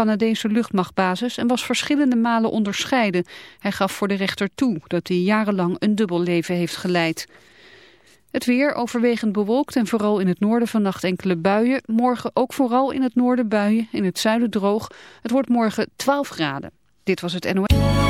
Canadese luchtmachtbasis en was verschillende malen onderscheiden. Hij gaf voor de rechter toe dat hij jarenlang een dubbel leven heeft geleid. Het weer overwegend bewolkt en vooral in het noorden vannacht enkele buien. Morgen ook vooral in het noorden buien, in het zuiden droog. Het wordt morgen 12 graden. Dit was het NOS.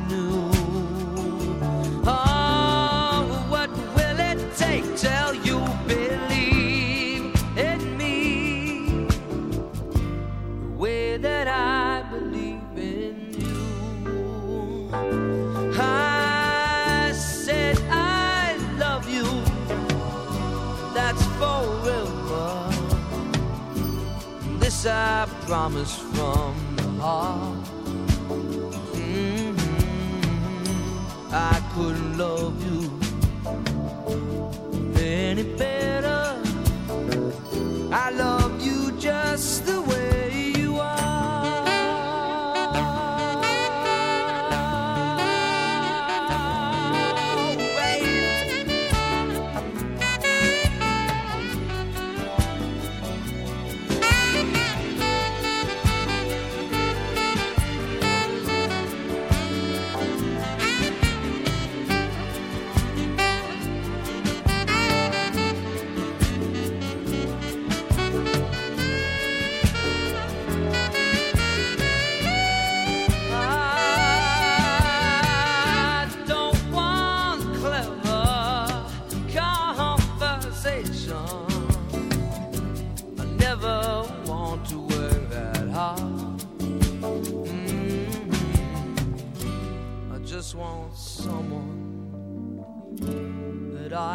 This I promise from the heart. Mhm. I couldn't love you any better. I love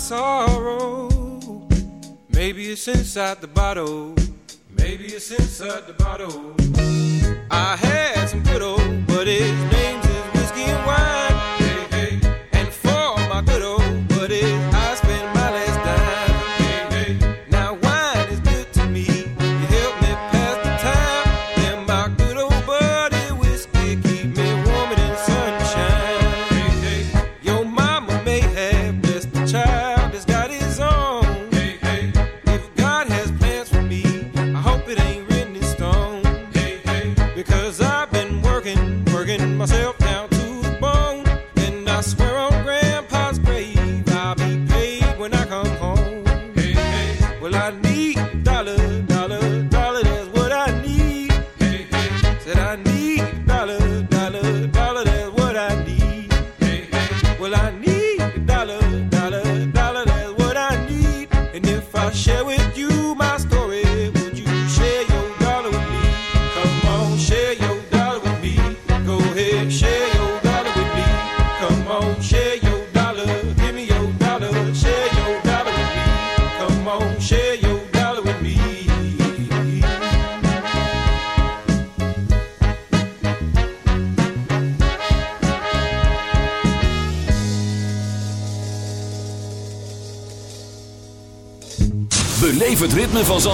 sorrow. Maybe it's inside the bottle. Maybe it's inside the bottle. I had some good old, but his name's is whiskey and wine.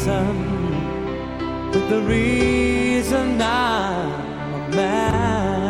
reason, but the reason I'm a man.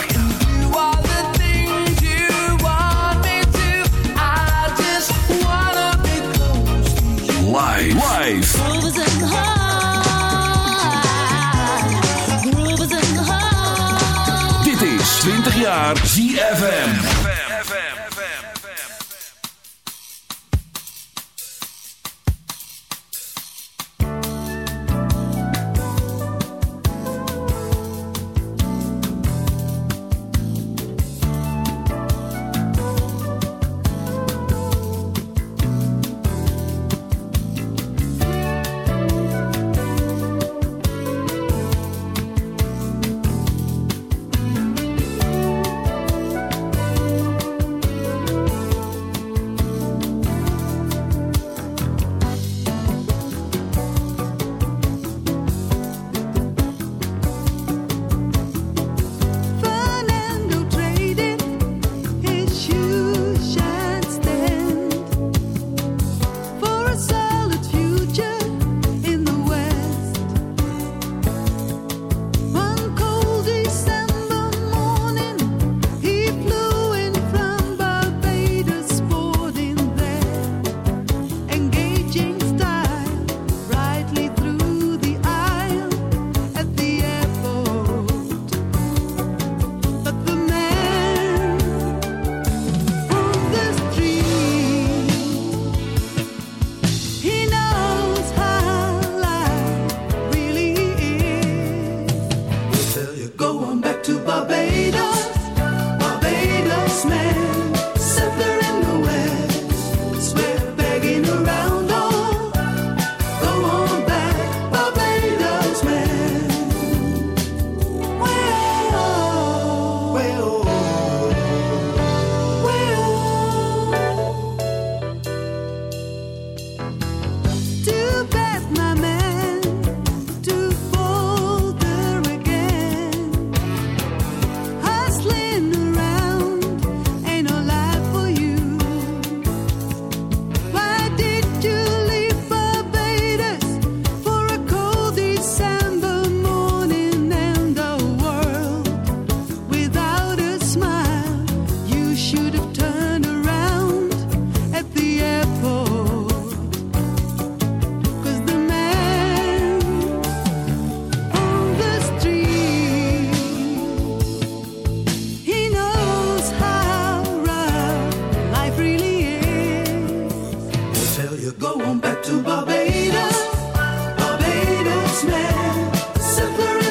going back to Barbados, Barbados man, separate.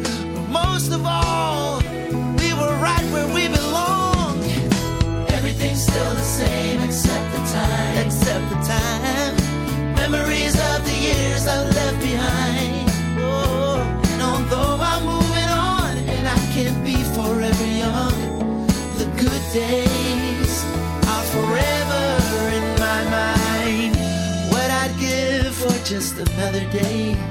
Most of all, we were right where we belong. Everything's still the same except the time, except the time. Memories of the years I left behind. Oh, and although I'm moving on and I can't be forever young, the good days are forever in my mind. What I'd give for just another day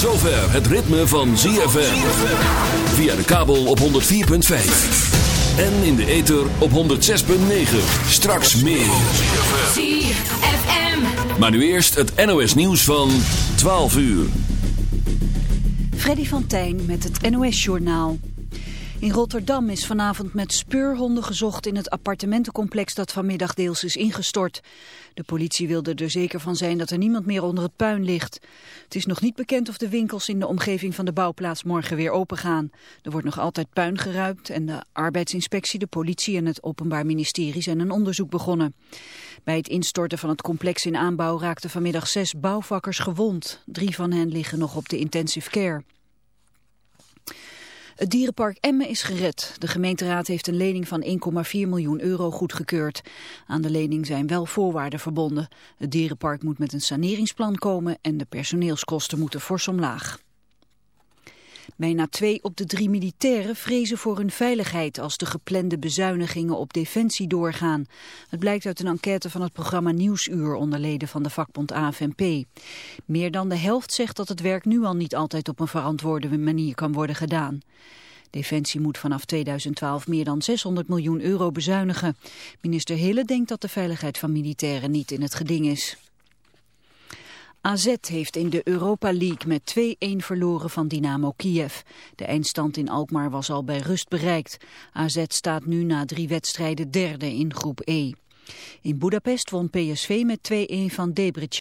Zover het ritme van ZFM. Via de kabel op 104.5. En in de ether op 106.9. Straks meer. ZFM. Maar nu eerst het NOS nieuws van 12 uur. Freddy van Tijn met het NOS-journaal. In Rotterdam is vanavond met speurhonden gezocht in het appartementencomplex dat vanmiddag deels is ingestort. De politie wilde er zeker van zijn dat er niemand meer onder het puin ligt. Het is nog niet bekend of de winkels in de omgeving van de bouwplaats morgen weer open gaan. Er wordt nog altijd puin geruimd en de arbeidsinspectie, de politie en het Openbaar Ministerie zijn een onderzoek begonnen. Bij het instorten van het complex in aanbouw raakten vanmiddag zes bouwvakkers gewond. Drie van hen liggen nog op de intensive care. Het dierenpark Emmen is gered. De gemeenteraad heeft een lening van 1,4 miljoen euro goedgekeurd. Aan de lening zijn wel voorwaarden verbonden. Het dierenpark moet met een saneringsplan komen en de personeelskosten moeten fors omlaag. Bijna twee op de drie militairen vrezen voor hun veiligheid als de geplande bezuinigingen op defensie doorgaan. Het blijkt uit een enquête van het programma Nieuwsuur onder leden van de vakbond AFNP. Meer dan de helft zegt dat het werk nu al niet altijd op een verantwoorde manier kan worden gedaan. Defensie moet vanaf 2012 meer dan 600 miljoen euro bezuinigen. Minister Hille denkt dat de veiligheid van militairen niet in het geding is. AZ heeft in de Europa League met 2-1 verloren van Dynamo Kiev. De eindstand in Alkmaar was al bij rust bereikt. AZ staat nu na drie wedstrijden derde in groep E. In Budapest won PSV met 2-1 van Debrecen.